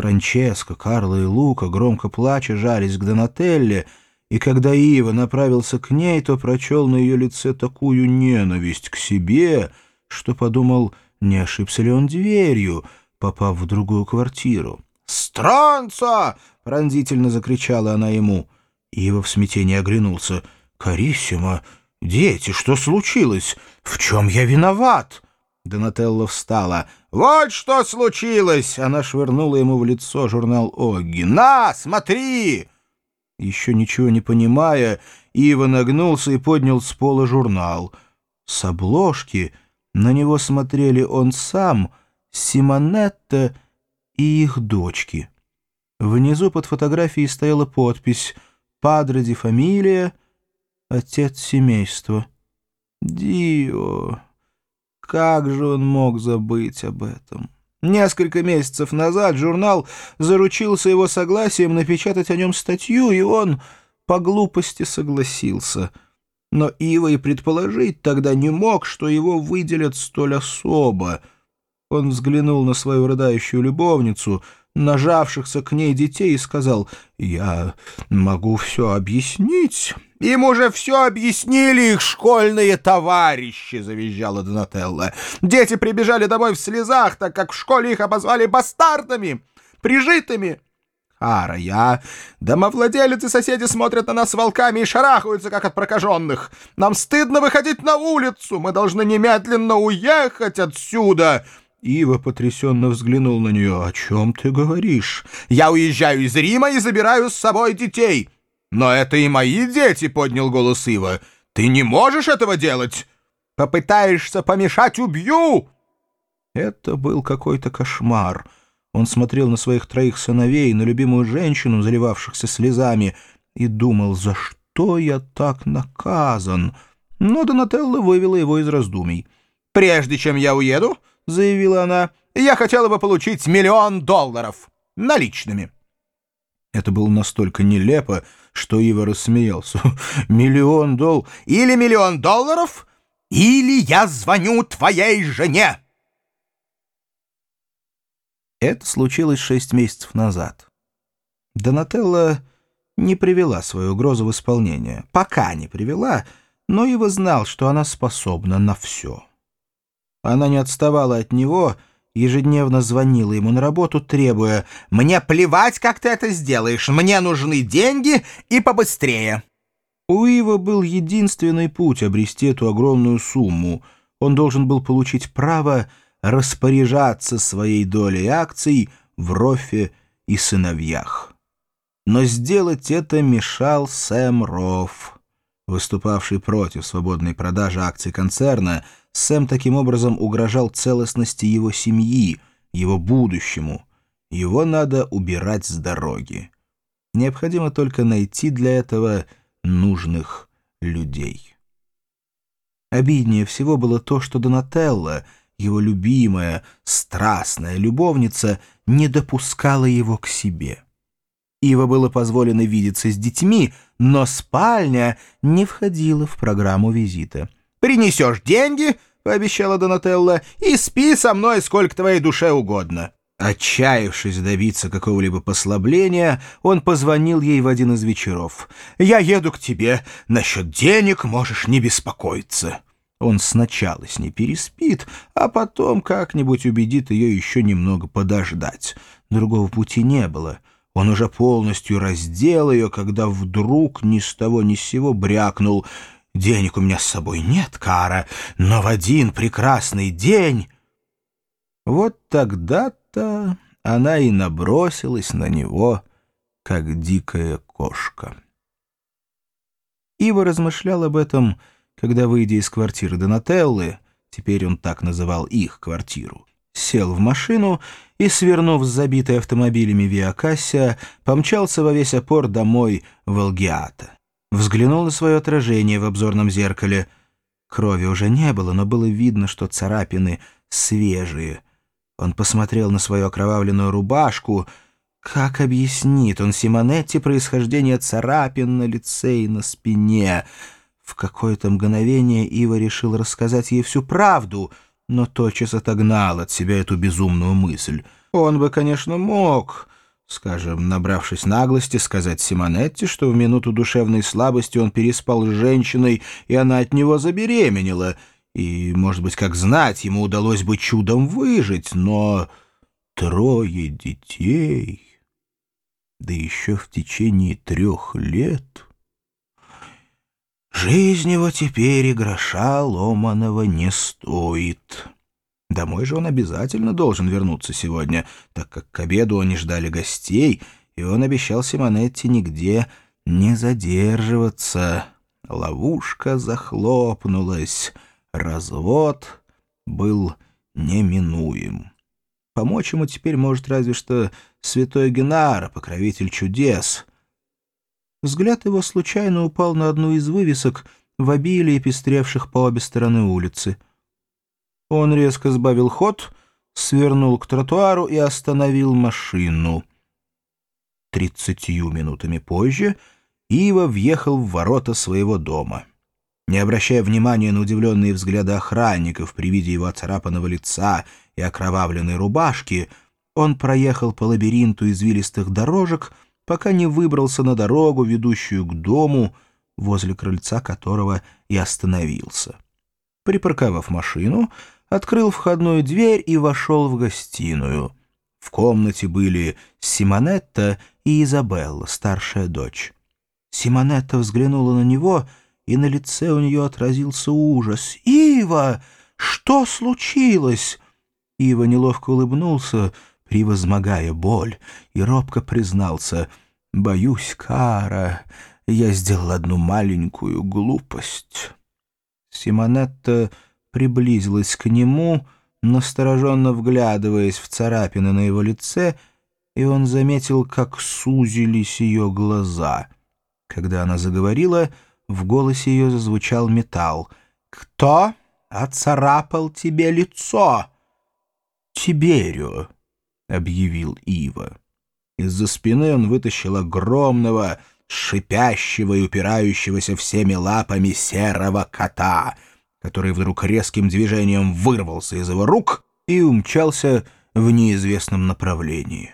Франческо, Карло и Лука, громко плача, жались к Донателле, и когда Ива направился к ней, то прочел на ее лице такую ненависть к себе, что подумал, не ошибся ли он дверью, попав в другую квартиру. «Странца!» — пронзительно закричала она ему. Ива в смятении оглянулся. «Кариссимо! Дети, что случилось? В чем я виноват?» Донателла встала. «Вот что случилось!» Она швырнула ему в лицо журнал Огги. «На, смотри!» Еще ничего не понимая, Ива нагнулся и поднял с пола журнал. С обложки на него смотрели он сам, Симонетта и их дочки. Внизу под фотографией стояла подпись «Падре ди фамилия», «Отец семейства». «Дио...» Как же он мог забыть об этом? Несколько месяцев назад журнал заручился его согласием напечатать о нем статью, и он по глупости согласился. Но Ива и предположить тогда не мог, что его выделят столь особо. Он взглянул на свою рыдающую любовницу, нажавшихся к ней детей, и сказал, «Я могу все объяснить». «Им уже все объяснили их школьные товарищи!» — завизжала Донателла. «Дети прибежали домой в слезах, так как в школе их обозвали бастардами, прижитыми!» «Ара, я... Домовладелец и соседи смотрят на нас волками и шарахаются, как от прокаженных. Нам стыдно выходить на улицу. Мы должны немедленно уехать отсюда!» Ива потрясенно взглянул на нее. «О чем ты говоришь?» «Я уезжаю из Рима и забираю с собой детей!» «Но это и мои дети!» — поднял голос Ива. «Ты не можешь этого делать! Попытаешься помешать — убью!» Это был какой-то кошмар. Он смотрел на своих троих сыновей, на любимую женщину, заливавшихся слезами, и думал, за что я так наказан. Но Донателла вывела его из раздумий. «Прежде чем я уеду, — заявила она, — я хотела бы получить миллион долларов наличными». Это было настолько нелепо, что Ива рассмеялся. «Миллион дол... Или миллион долларов, или я звоню твоей жене!» Это случилось шесть месяцев назад. Донателла не привела свою угрозу в исполнение. Пока не привела, но Ива знал, что она способна на все. Она не отставала от него — ежедневно звонила ему на работу, требуя «Мне плевать, как ты это сделаешь, мне нужны деньги и побыстрее». У Ива был единственный путь обрести эту огромную сумму. Он должен был получить право распоряжаться своей долей акций в Рофе и сыновьях. Но сделать это мешал Сэм Рофф. Выступавший против свободной продажи акций концерна, Сэм таким образом угрожал целостности его семьи, его будущему. Его надо убирать с дороги. Необходимо только найти для этого нужных людей. Обиднее всего было то, что Донателла, его любимая, страстная любовница, не допускала его к себе. Ива было позволено видеться с детьми, но спальня не входила в программу визита. «Принесешь деньги», — пообещала Донателла, — «и спи со мной сколько твоей душе угодно». Отчаявшись добиться какого-либо послабления, он позвонил ей в один из вечеров. «Я еду к тебе. Насчет денег можешь не беспокоиться». Он сначала с ней переспит, а потом как-нибудь убедит ее еще немного подождать. Другого пути не было. Он уже полностью раздел ее, когда вдруг ни с того ни с сего брякнул. «Денег у меня с собой нет, Кара, но в один прекрасный день...» Вот тогда-то она и набросилась на него, как дикая кошка. Ива размышлял об этом, когда, выйдя из квартиры Донателлы, теперь он так называл их квартиру, сел в машину и, свернув с забитой автомобилями Виакасsia, помчался во весь опор домой в Алгиата. Взглянул на свое отражение в обзорном зеркале. Крови уже не было, но было видно, что царапины свежие. Он посмотрел на свою окровавленную рубашку. Как объяснит он Симонетти происхождение царапин на лице и на спине? В какое-то мгновение Ива решил рассказать ей всю правду — но тотчас отогнал от себя эту безумную мысль. Он бы, конечно, мог, скажем, набравшись наглости, сказать Симонетти, что в минуту душевной слабости он переспал с женщиной, и она от него забеременела, и, может быть, как знать, ему удалось бы чудом выжить, но трое детей, да еще в течение трех лет... Жизнь его теперь и гроша ломаного не стоит». Домой же он обязательно должен вернуться сегодня, так как к обеду они ждали гостей, и он обещал Симонетти нигде не задерживаться. Ловушка захлопнулась. Развод был неминуем. Помочь ему теперь может разве что святой Генара, покровитель чудес. Взгляд его случайно упал на одну из вывесок в обилии пестревших по обе стороны улицы — он резко сбавил ход, свернул к тротуару и остановил машину. Тридцатью минутами позже Ива въехал в ворота своего дома. Не обращая внимания на удивленные взгляды охранников при виде его оцарапанного лица и окровавленной рубашки, он проехал по лабиринту извилистых дорожек, пока не выбрался на дорогу, ведущую к дому, возле крыльца которого и остановился. Припарковав машину, открыл входную дверь и вошел в гостиную. В комнате были Симонетта и Изабелла, старшая дочь. Симонетта взглянула на него, и на лице у нее отразился ужас. «Ива! Что случилось?» Ива неловко улыбнулся, превозмогая боль, и робко признался. «Боюсь, Кара, я сделал одну маленькую глупость». Симонетта приблизилась к нему, настороженно вглядываясь в царапины на его лице, и он заметил, как сузились ее глаза. Когда она заговорила, в голосе ее зазвучал металл. «Кто оцарапал тебе лицо?» «Тиберию», — объявил Ива. Из-за спины он вытащил огромного, шипящего и упирающегося всеми лапами серого кота — который вдруг резким движением вырвался из его рук и умчался в неизвестном направлении.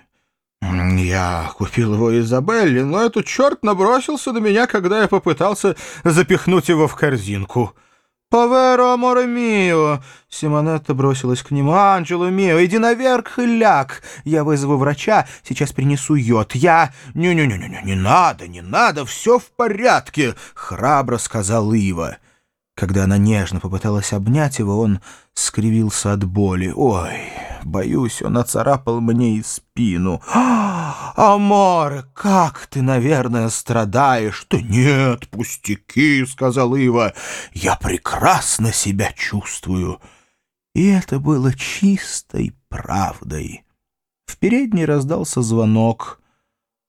«Я купил его Изабелле, но этот черт набросился на меня, когда я попытался запихнуть его в корзинку». «Поверо, аморе мио!» Симонетта бросилась к нему. «Анджело мио, иди наверх и ляг! Я вызову врача, сейчас принесу йод. Я...» «Не-не-не, не надо, не надо, все в порядке!» — храбро сказал Ива. Когда она нежно попыталась обнять его, он скривился от боли. «Ой, боюсь, он оцарапал мне и спину». «А, «Аморе, как ты, наверное, страдаешь?» «Да нет, пустяки», — сказал Ива. «Я прекрасно себя чувствую». И это было чистой правдой. В передней раздался звонок —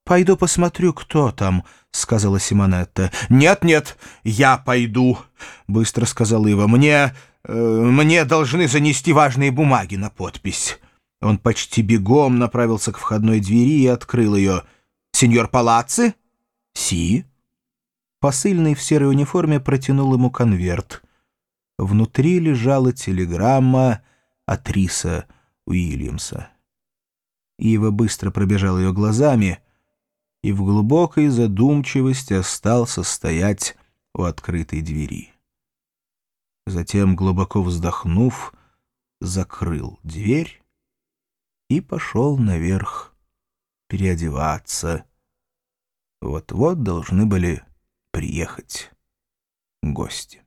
«Пойду посмотрю, кто там», — сказала Симонетта. «Нет-нет, я пойду», — быстро сказал Ива. «Мне... Э, мне должны занести важные бумаги на подпись». Он почти бегом направился к входной двери и открыл ее. «Сеньор Палацци?» «Си». Посыльный в серой униформе протянул ему конверт. Внутри лежала телеграмма от Риса Уильямса. Ива быстро пробежал ее глазами — и в глубокой задумчивости остался стоять у открытой двери. Затем, глубоко вздохнув, закрыл дверь и пошел наверх переодеваться. Вот-вот должны были приехать гости.